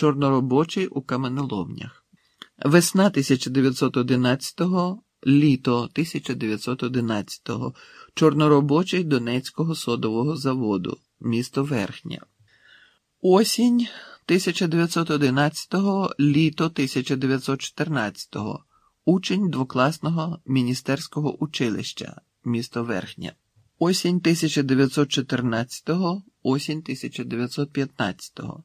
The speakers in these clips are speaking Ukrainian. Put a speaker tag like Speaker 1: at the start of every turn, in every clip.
Speaker 1: чорноробочий у каменоломнях. Весна 1911-го, літо 1911-го, чорноробочий Донецького содового заводу, місто Верхня. Осінь 1911-го, літо 1914-го, учень двокласного міністерського училища, місто Верхня. Осінь 1914-го, осінь 1915-го.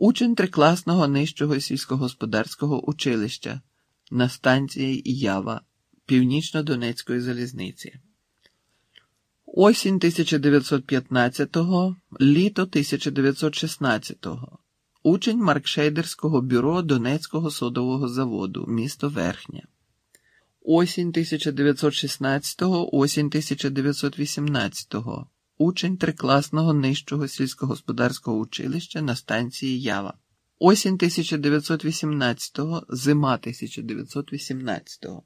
Speaker 1: Учень трикласного нижчого сільськогосподарського училища на станції Ява Північно-Донецької залізниці. Осінь 1915-го, літо 1916-го. Учень Маркшейдерського бюро Донецького содового заводу, місто Верхня. Осінь 1916-го, осінь 1918-го. Учень трикласного нижчого сільськогосподарського училища на станції Ява. Осінь 1918-го, зима 1918-го.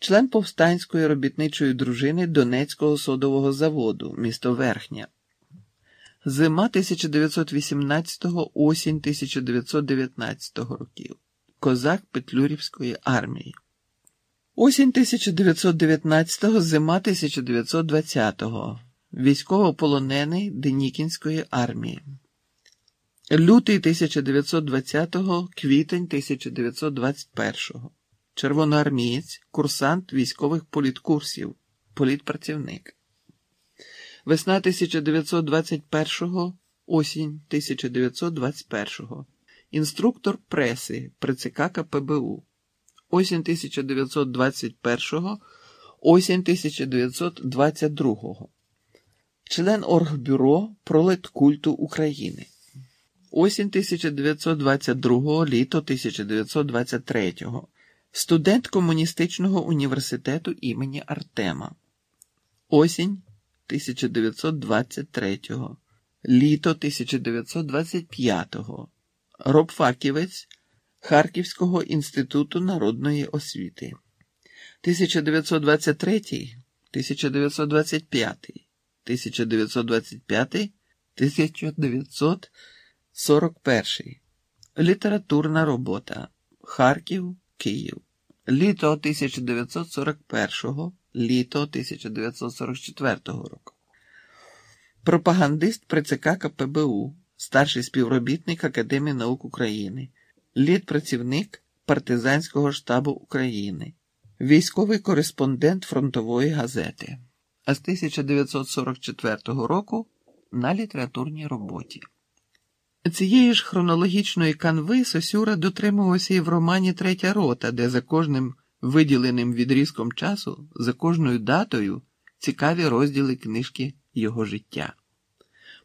Speaker 1: Член повстанської робітничої дружини Донецького содового заводу, місто Верхня. Зима 1918-го, осінь 1919 років. Козак Петлюрівської армії. Осінь 1919-го, зима 1920-го. Військовополонений Денікінської армії. Лютий 1920-го, квітень 1921-го. Червоноармієць, курсант військових політкурсів, політпрацівник. Весна 1921-го, осінь 1921-го. Інструктор преси при ЦК КПБУ. Осінь 1921-го, осінь 1922-го. Член Оргбюро пролеткульту України. Осінь 1922-го, літо 1923-го. Студент Комуністичного університету імені Артема. Осінь 1923-го. Літо 1925-го. Робфаківець Харківського інституту народної освіти. 1923, 1925, 1925, 1941. Літературна робота. Харків, Київ. Літо 1941, літо 1944 року. Пропагандист при ЦК КПБУ, старший співробітник Академії наук України, літпрацівник партизанського штабу України, військовий кореспондент фронтової газети, а з 1944 року на літературній роботі. Цієї ж хронологічної канви Сосюра дотримувався і в романі Третя рота, де за кожним виділеним відрізком часу, за кожною датою цікаві розділи книжки його життя.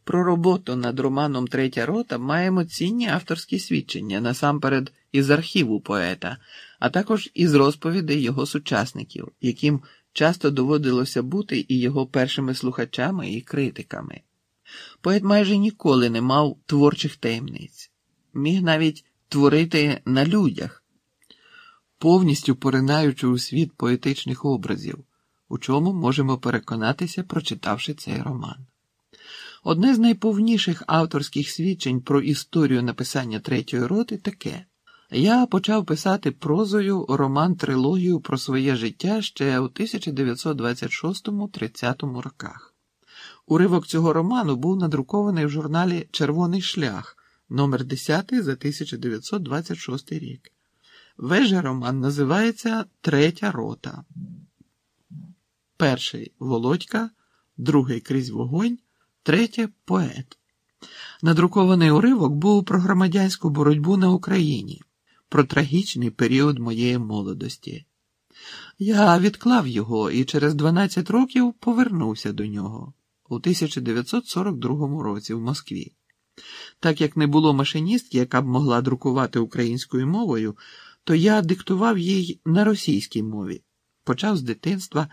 Speaker 1: Про роботу над романом Третя рота маємо цінні авторські свідчення насамперед із архіву поета, а також із розповідей його сучасників, яким часто доводилося бути і його першими слухачами і критиками. Поет майже ніколи не мав творчих таємниць, міг навіть творити на людях, повністю поринаючи у світ поетичних образів, у чому можемо переконатися, прочитавши цей роман. Одне з найповніших авторських свідчень про історію написання третьої роти таке. Я почав писати прозою роман трилогію про своє життя ще у 1926-30 роках. Уривок цього роману був надрукований в журналі Червоний шлях номер 10 за 1926 рік. Весь же роман називається Третя рота. Перший Володька, другий крізь вогонь, третє поет. Надрукований уривок був про громадянську боротьбу на Україні, про трагічний період моєї молодості. Я відклав його і через 12 років повернувся до нього у 1942 році в Москві. Так як не було машиністки, яка б могла друкувати українською мовою, то я диктував їй на російській мові. Почав з дитинства,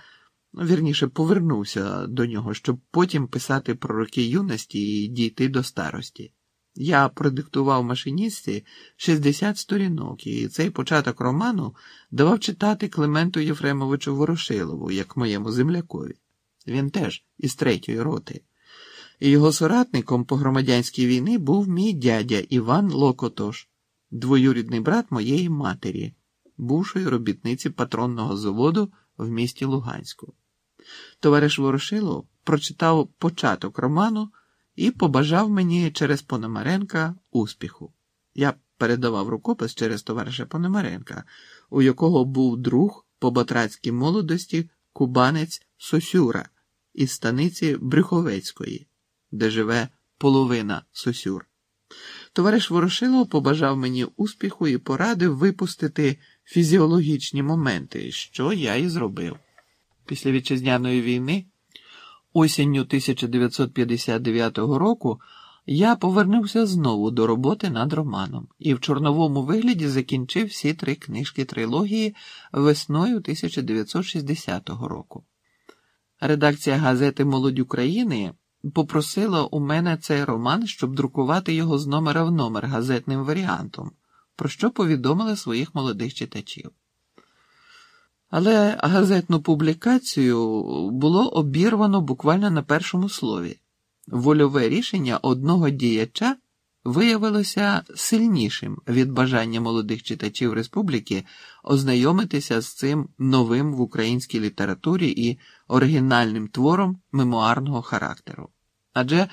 Speaker 1: вірніше повернувся до нього, щоб потім писати про роки юності і дійти до старості. Я продиктував машиністці 60 сторінок, і цей початок роману давав читати Клименту Єфремовичу Ворошилову, як моєму землякові. Він теж із третьої роти. І його соратником по громадянській війні був мій дядя Іван Локотош, двоюрідний брат моєї матері, бувшої робітниці патронного заводу в місті Луганську. Товариш Ворошилов прочитав початок роману і побажав мені через Пономаренка успіху. Я передавав рукопис через товариша Пономаренка, у якого був друг по батрацькій молодості кубанець Сосюра із станиці Брюховецької, де живе половина Сосюр. Товариш Ворошилов побажав мені успіху і порадив випустити фізіологічні моменти, що я і зробив. Після вітчизняної війни, осінню 1959 року, я повернувся знову до роботи над романом і в чорновому вигляді закінчив всі три книжки трилогії весною 1960 року. Редакція газети Молодь України попросила у мене цей роман, щоб друкувати його з номера в номер газетним варіантом, про що повідомили своїх молодих читачів. Але газетну публікацію було обірвано буквально на першому слові. Вольове рішення одного діяча виявилося сильнішим від бажання молодих читачів республіки ознайомитися з цим новим в українській літературі і оригінальним твором мемуарного характеру. Адже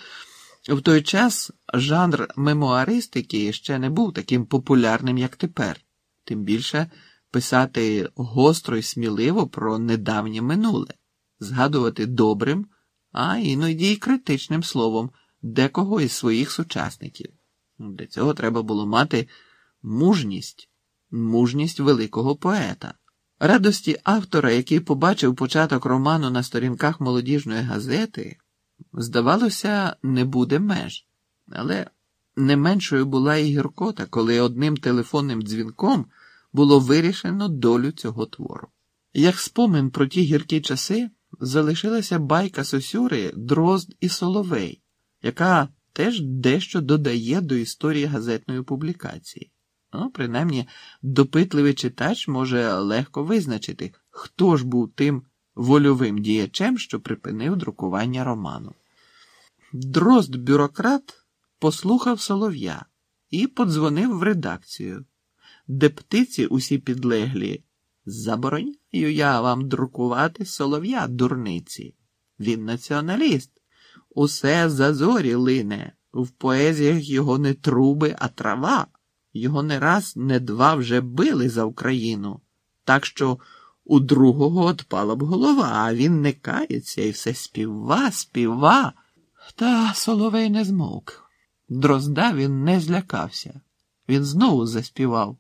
Speaker 1: в той час жанр мемуаристики ще не був таким популярним, як тепер, тим більше писати гостро і сміливо про недавнє минуле, згадувати добрим, а іноді й критичним словом декого із своїх сучасників. Для цього треба було мати мужність, мужність великого поета. Радості автора, який побачив початок роману на сторінках молодіжної газети, здавалося, не буде меж, але не меншою була і гіркота, коли одним телефонним дзвінком було вирішено долю цього твору. Як спомин про ті гіркі часи, залишилася байка Сосюри Дрозд і Соловей, яка теж дещо додає до історії газетної публікації. Ну, принаймні, допитливий читач може легко визначити, хто ж був тим вольовим діячем, що припинив друкування роману. Дрозд бюрократ послухав солов'я і подзвонив в редакцію, де птиці усі підлеглі. Забороняю я вам друкувати солов'я, дурниці. Він націоналіст. Усе за зорі лине, в поезіях його не труби, а трава. Його не раз, не два вже били за Україну, так що у другого отпала б голова, а він не кається і все співа, співа. Та Соловей не змовк. Дрозда він не злякався. Він знову заспівав.